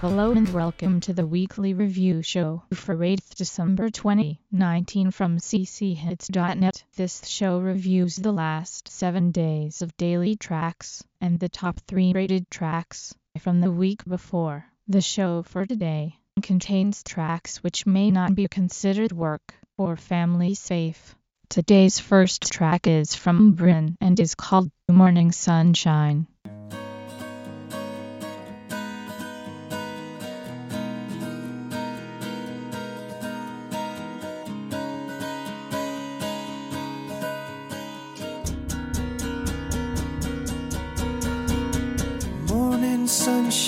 Hello and welcome to the weekly review show for 8th December 2019 from cchits.net. This show reviews the last 7 days of daily tracks and the top 3 rated tracks from the week before. The show for today contains tracks which may not be considered work or family safe. Today's first track is from Bryn and is called Morning Sunshine.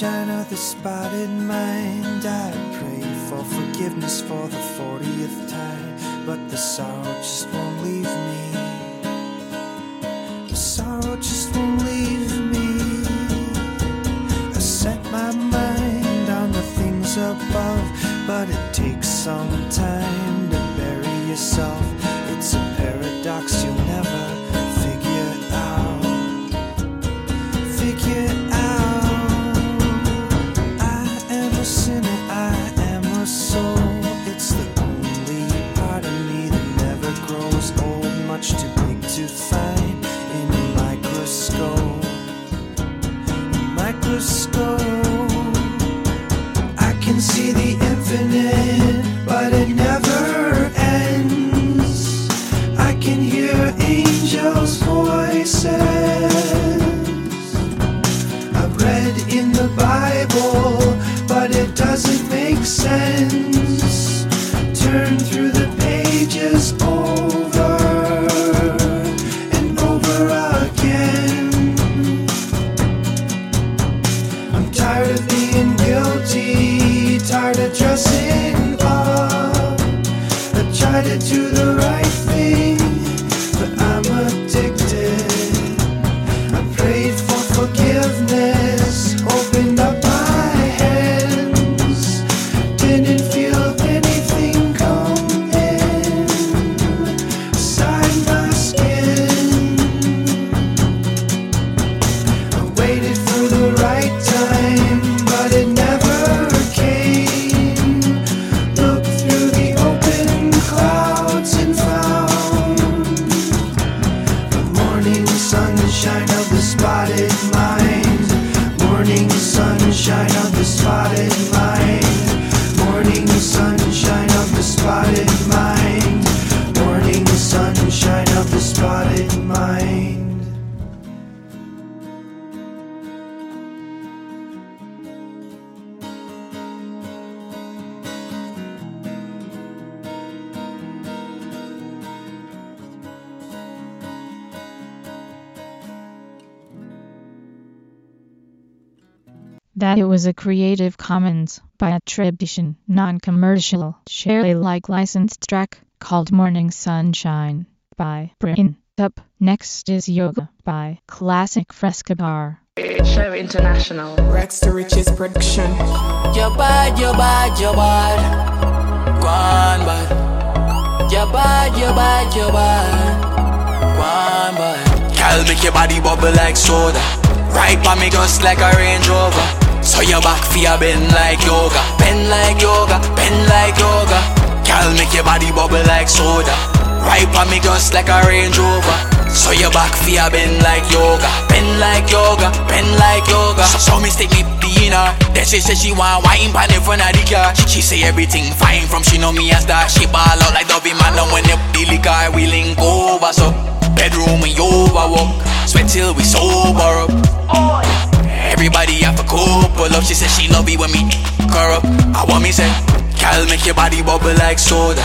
Sunshine of the spotted mind. I pray for forgiveness for the 40th time, but the sorrow just won't leave me. The sorrow just won't leave me. I set my mind on the things above, but it takes some time to bury yourself. It's a paradox you'll never That it was a Creative Commons by attribution, non-commercial, share Alike licensed track called Morning Sunshine by Brain. Up next is Yoga by Classic Fresca Bar. Show International. Rex to Riches production. You're bad, you're bad, you're bad. Go on, bad. You're bad, you're bad, you're bad. Go on, bad. Girl, make your body bubble like soda. Right by me just like a Range Rover. So your back fear bend like yoga. Bend like yoga, bend like yoga. Girl, make your body bubble like soda. Right by me just like a Range Rover. So your back fear bend like yoga. Bend like yoga, bend like yoga. So, so me stick me being her. Then she say she want wine pan in front of the car. She, she say everything fine from she know me as that. She ball out like Dovey man and when the the car we link over. So bedroom we overwalk. Sweat till we sober up. Everybody have a couple up. She said she love it when me her up. I want me say, girl make your body bubble like soda.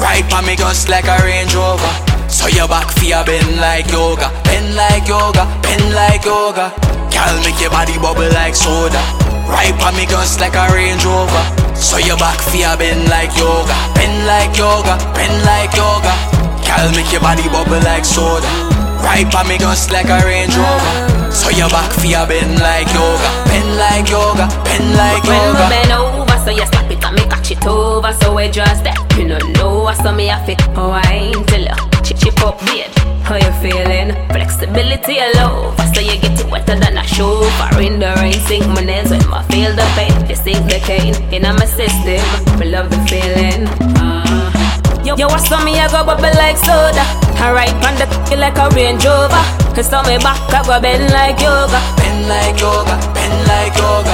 Right pa me just like a Range Rover. So your back fear bend like yoga, bend like yoga, bend like yoga. Girl make your body bubble like soda. Right pa me just like a Range Rover. So your back fear bend like yoga, bend like yoga, bend like yoga. Girl make your body bubble like soda. Right pa me just like a Range Rover. So your back fear bend like yoga, bend like yoga, bend like When yoga. bend over, so you slap it and me catch it over. So we just step, you know, know. So me have oh, to wine till you ch- ch- chip up beard. How you feeling? Flexibility alone. Faster you get it wetter than a. Far in the rain, sink my nails when I feel the pain. You sink the cane in my system. We love the feeling. Yo, yo, what's on me? I go bubble like soda. I ride on the like a Range Rover. Cause on me back, I go bend like yoga. Bend like yoga, bend like yoga.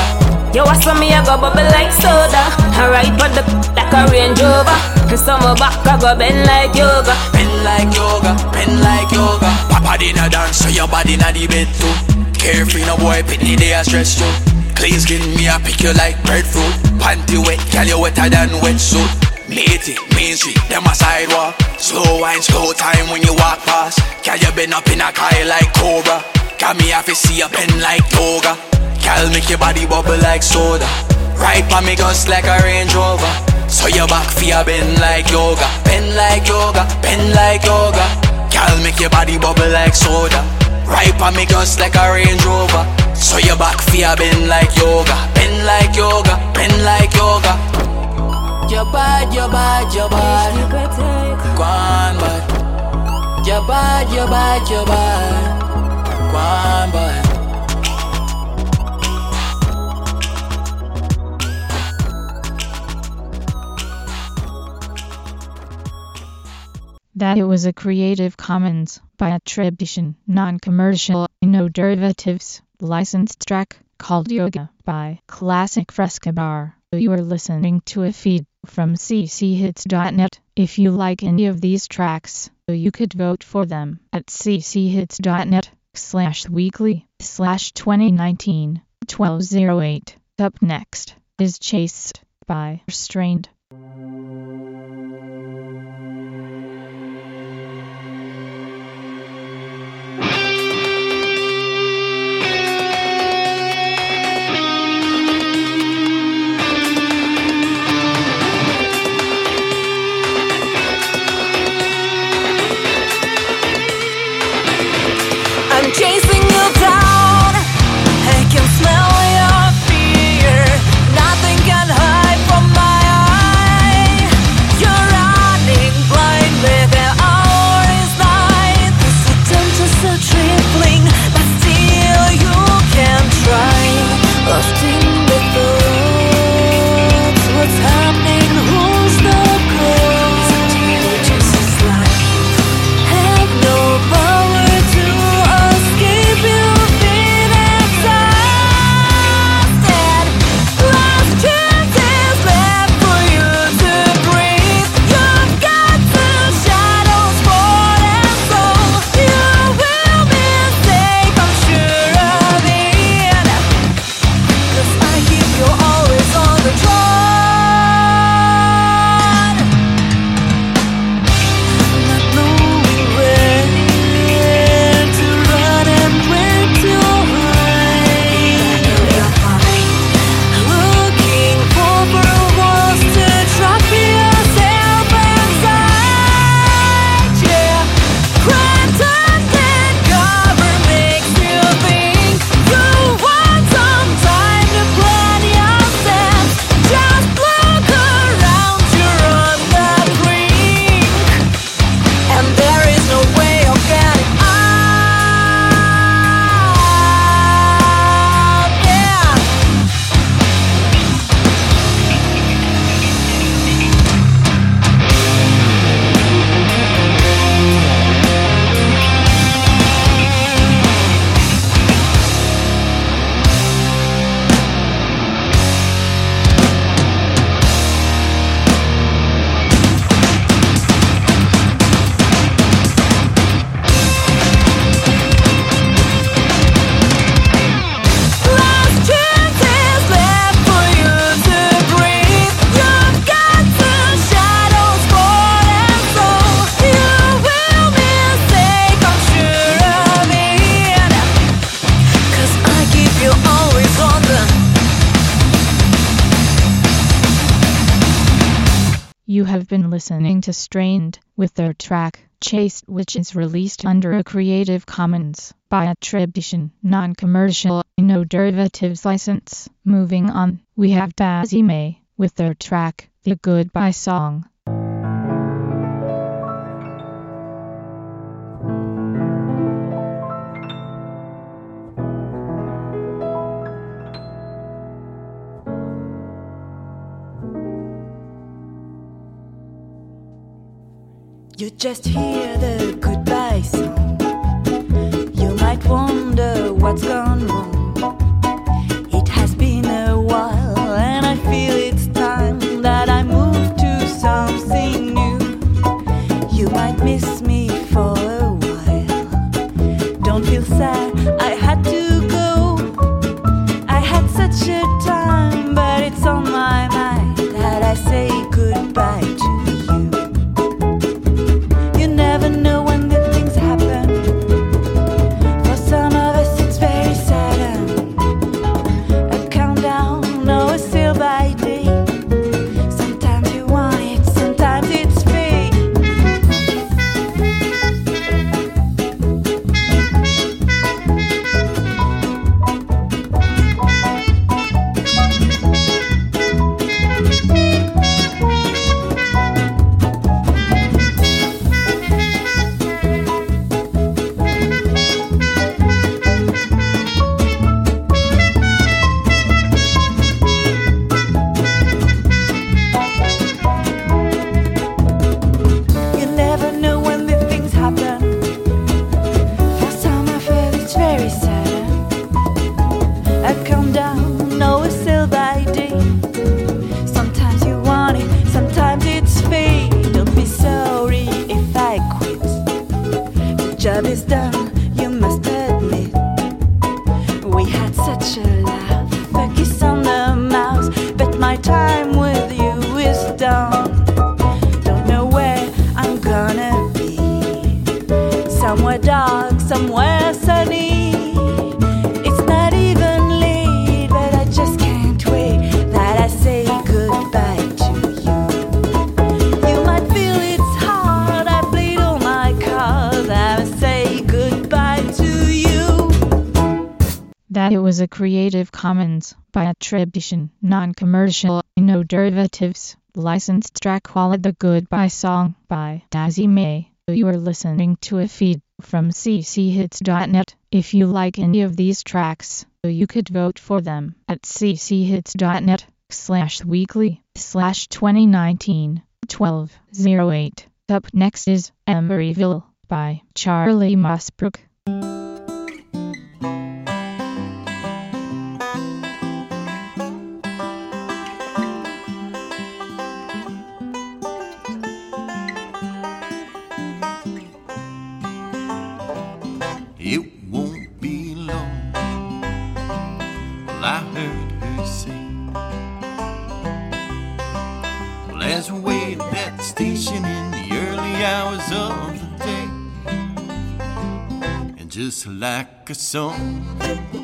Yo, what's on me? I go bubble like soda. I ride on the like a Range Rover. Cause on my back, I go bend like yoga. Bend like yoga, bend like yoga. Papa dinner dance, so your body not the bed too. Carefree, no boy, pitney they a stress you. Clean skin, me I pick you like breadfruit. Panty wet, girl you wetter than wetsuit. Matey, Main Street, them a sidewalk. Slow wine, slow time when you walk past. Girl you been up in a car like Cobra. Got me have to see you bend like toga. Girl make your body bubble like soda. Right pa me guts like a Range Rover. So your back fear bend like yoga, bend like yoga, bend like yoga. Girl make your body bubble like soda. Right pa me guts like a Range Rover. So your back fear bend like yoga, bend like yoga, bend like yoga. You're bad, you're bad, you're bad. Go on, bad. You're bad, you're bad, you're bad. Go on, bad. That it was a Creative Commons by attribution, non-commercial, no derivatives, licensed track called Yoga by Classic Fresca Bar. You are listening to a feed from cchits.net. If you like any of these tracks, you could vote for them at cchits.net slash weekly slash 2019 1208. Up next is Chased by Strained. Listening to Strained with their track Chased which is released under a Creative Commons by attribution, non-commercial, no derivatives license. Moving on, we have Dazzy May with their track The Goodbye Song. You just hear the goodbye song. You might wonder what's gone wrong. It has been a while, and I feel it's time that I move to something new. You might miss me. attribution, non-commercial, no derivatives, licensed track Quality The Goodbye Song by Dazzy May. You are listening to a feed from cchits.net. If you like any of these tracks, you could vote for them at cchits.net slash weekly slash 2019 1208. Up next is Emeryville by Charlie Mossbrook. like a song.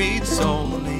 Afraid it's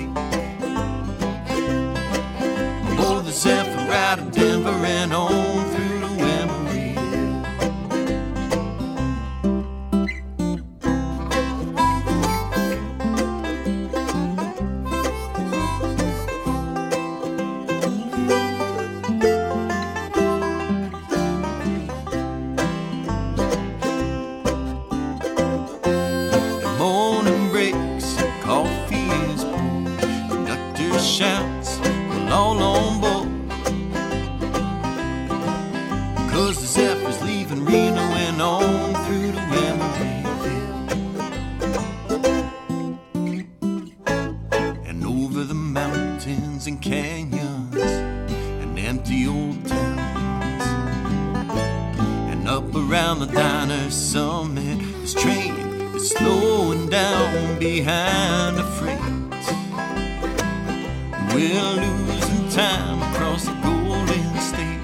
We're losing time across the Golden State.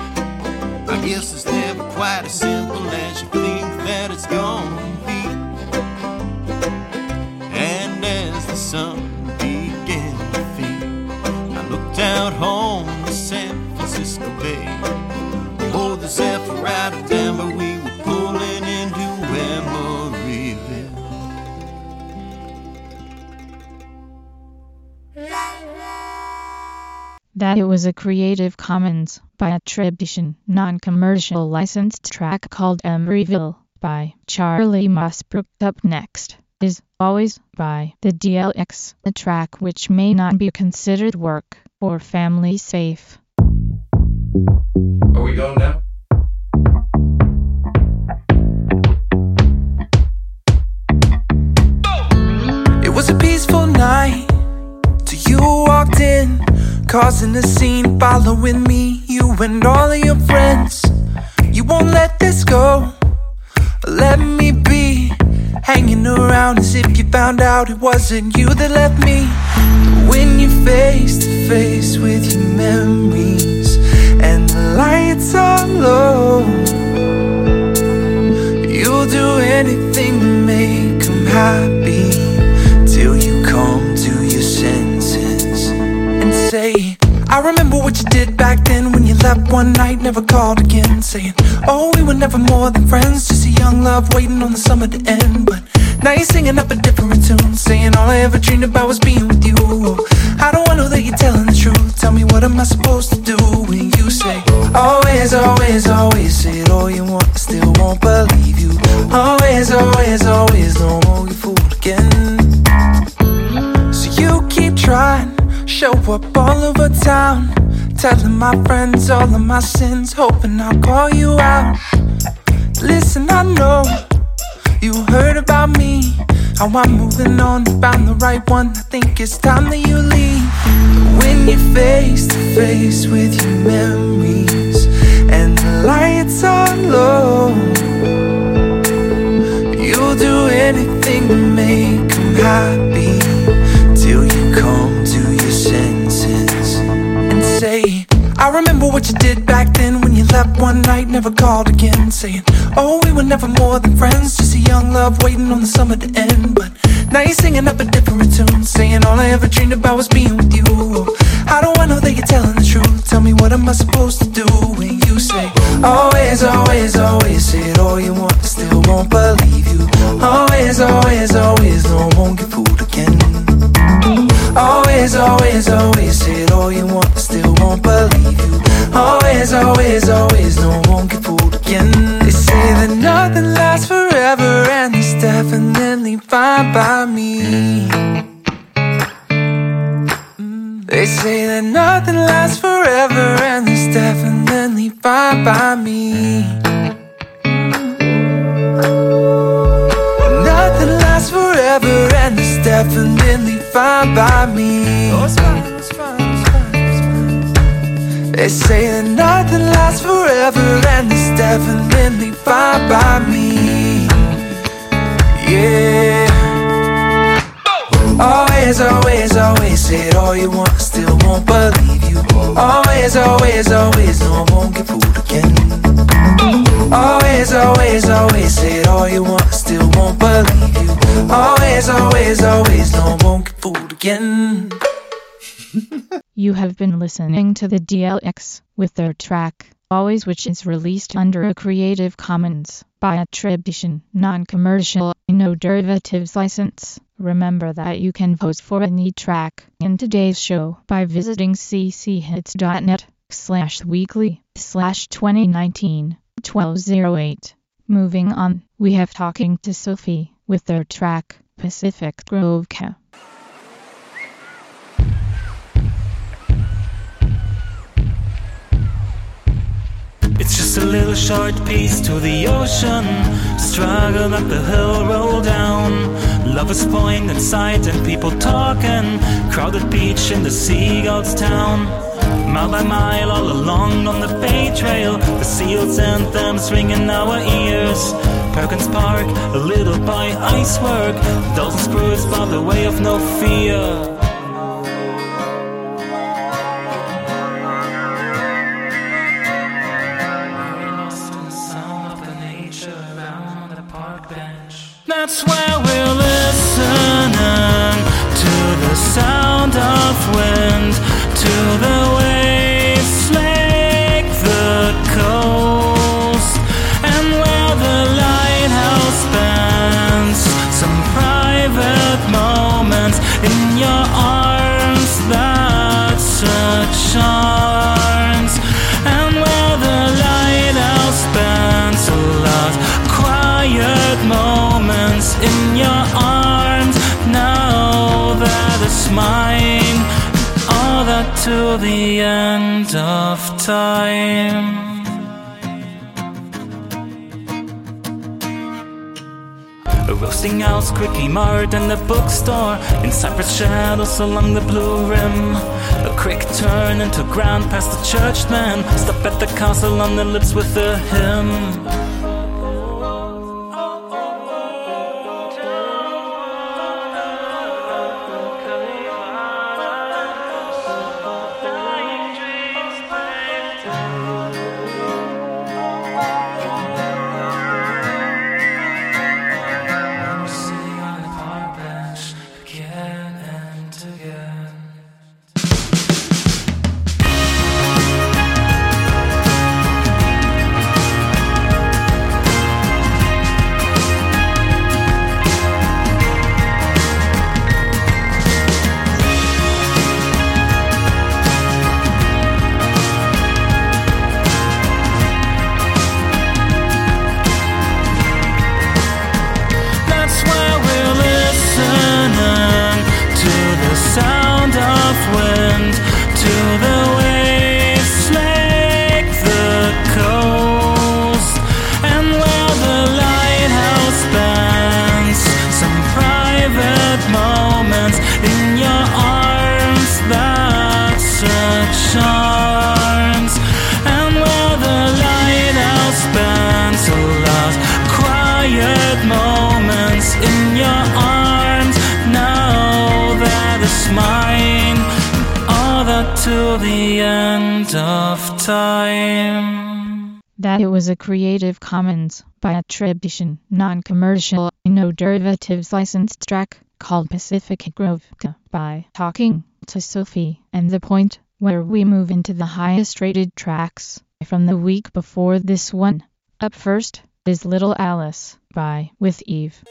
I guess it's never quite as simple That it was a Creative Commons by attribution, non-commercial licensed track called Emeryville by Charlie Mossbrook. Up next is Always by the DLX, a track which may not be considered work or family safe. Are we going now? Causing a scene, following me, you and all of your friends. You won't let this go, let me be. Hanging around as if you found out it wasn't you that left me. When you're face to face with your memories and the lights are low. You'll do anything to make them happy till you come to your senses and say, I remember what you did back then when you left one night, never called again. Saying, Oh, we were never more than friends, just a young love waiting on the summer to end. But now you're singing up a different tune, saying all I ever dreamed about was being with you. I don't wanna know that you're telling the truth. Tell me what am I supposed to do when you say, Always, always, always say all you want, I still won't believe you. Always, always, always, no more you fooled show up all over town, telling my friends all of my sins, hoping I'll call you out. Listen, I know you heard about me, how I'm moving on, found the right one. I think it's time that you leave. When you're face to face with your memories and the lights are low. You'll do anything to make them happy remember what you did back then when you left one night, never called again. Saying, Oh, we were never more than friends, just a young love waiting on the summer to end. But now you're singing up a different tune, saying all I ever dreamed about was being with you. How do I know that you're telling the truth? Tell me what am I supposed to do when you say, Always, always, always say it all you want, still won't believe you. Always, always, always, no, won't get fooled. Always, always, always say it all you want, I still won't believe you. Always, always, always, no, won't get fooled again. They say that nothing lasts forever, and it's definitely fine by me. Mm. They say that nothing lasts forever, and it's definitely fine by me. It's definitely fine by me. They say that nothing lasts forever, and it's definitely fine by me. Yeah. Always, always, always say it all you want, still won't believe you. Always, always, always, no, I won't get fooled again. Always, always, always say it all you want, still won't believe you. Always, always, always, no, won't get fooled again. You have been listening to the DLX with their track Always which is released under a Creative Commons by attribution, non-commercial, no derivatives license. Remember that you can vote for any track in today's show by visiting cchits.net slash weekly slash 2019 1208. Moving on, we have Talking to Sophie with their track Pacific Grove. It's just a little short piece to the ocean. Struggle up the hill, roll down. Lovers point inside and people talking. Crowded beach in the seagulls town. Mile by mile, all along on the Bay Trail, the seals' anthems ring in our ears. Perkins Park, a little by icework. Dozen screws by the way of no fear. The end of time. A roasting house quickly marred in the bookstore In cypress shadows along the blue rim. A quick turn into ground past the churchman Stop at the castle on the lips with a hymn end of time. That it was a Creative Commons by attribution, non-commercial, no derivatives licensed track called Pacific Grove by Talking to Sophie and the point where we move into the highest rated tracks from the week before this one. Up first is Little Alice by With Eve.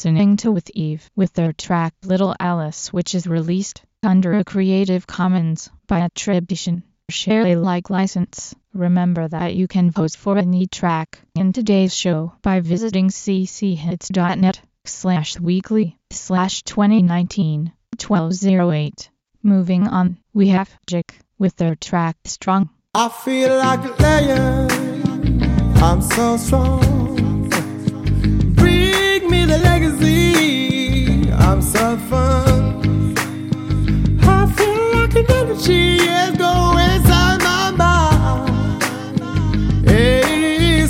Listening to With Eve with their track Little Alice which is released under a Creative Commons by attribution. Share Alike license. Remember that you can vote for any track in today's show by visiting cchits.net slash weekly slash 2019 1208. Moving on, we have Jick with their track Strong. I feel like a lion. I'm so strong. Fun. I feel like an energy is going inside my mind. Hey,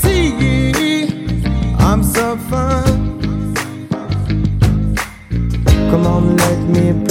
I'm so fun. Come on, let me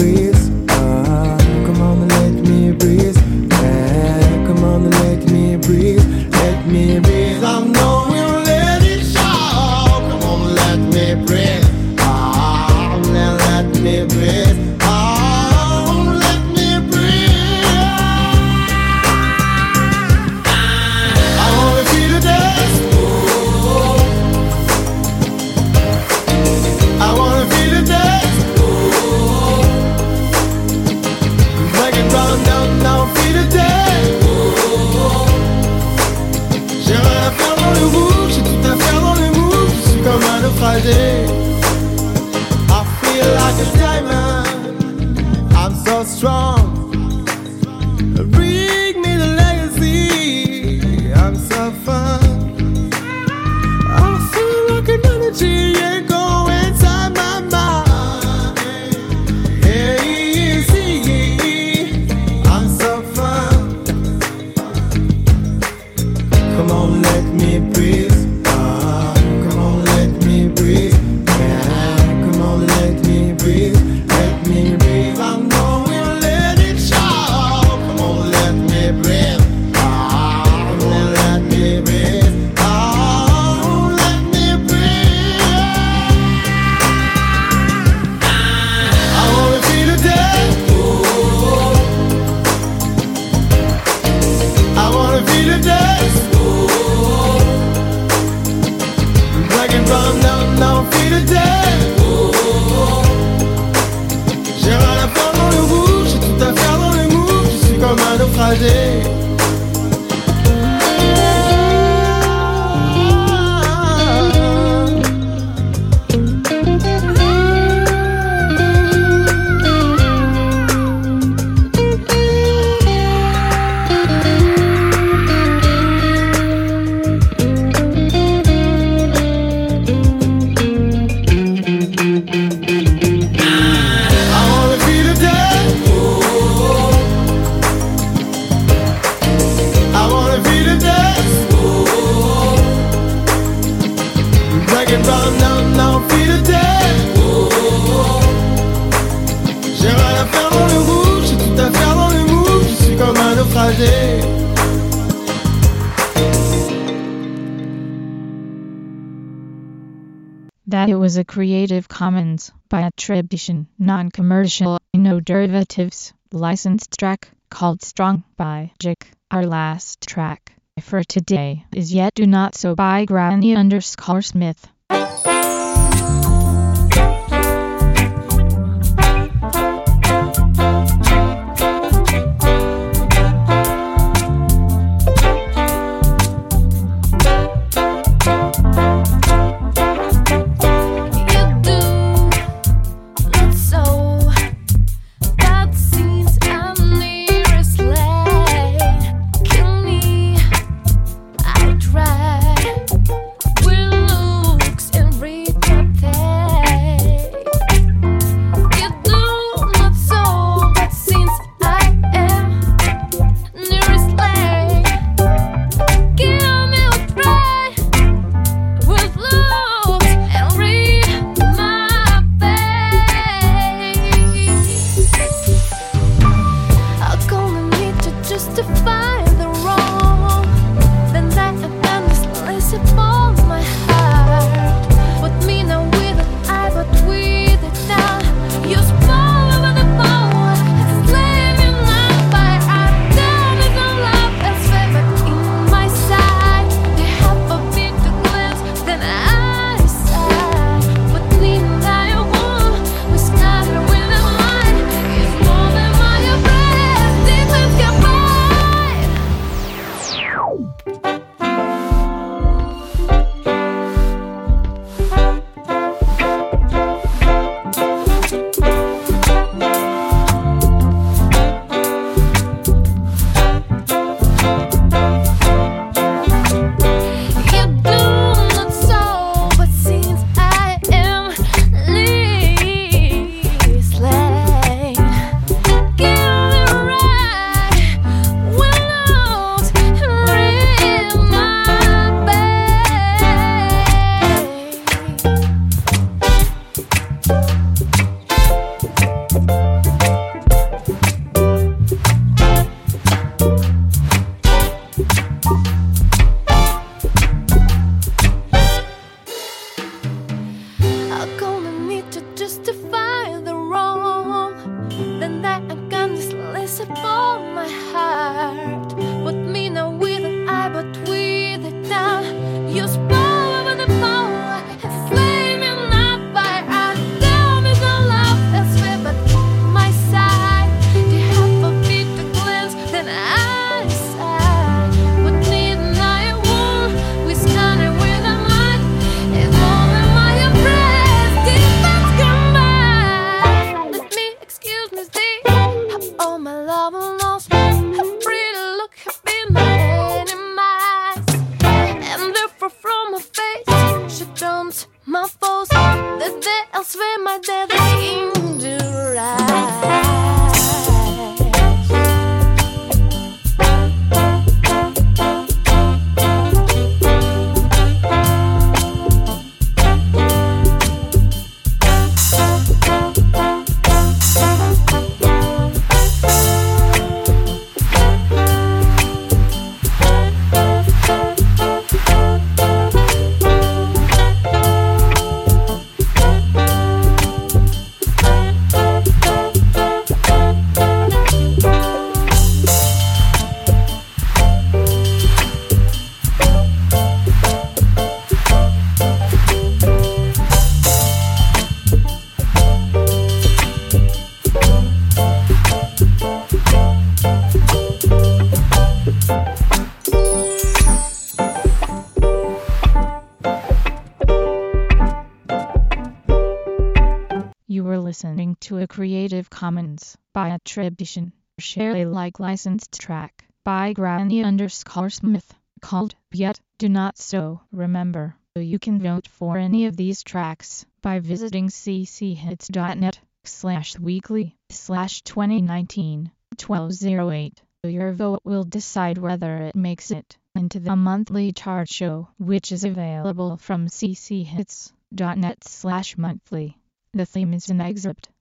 It down, now, now, feel the faire dans le rouge, j'ai tout à faire dans le. Je suis comme un naufragé. That it was a Creative Commons by attribution, non-commercial, no derivatives, licensed track called Strong by Jick. Our last track for today is Yet Do Not So by Granny underscore Smith. Attribution, share Alike licensed track by Granny underscore Smith called Yet Do Not So. Remember, you can vote for any of these tracks by visiting cchits.net slash weekly slash 2019 1208. Your vote will decide whether it makes it into the monthly chart show, which is available from cchits.net slash monthly. The theme is an excerpt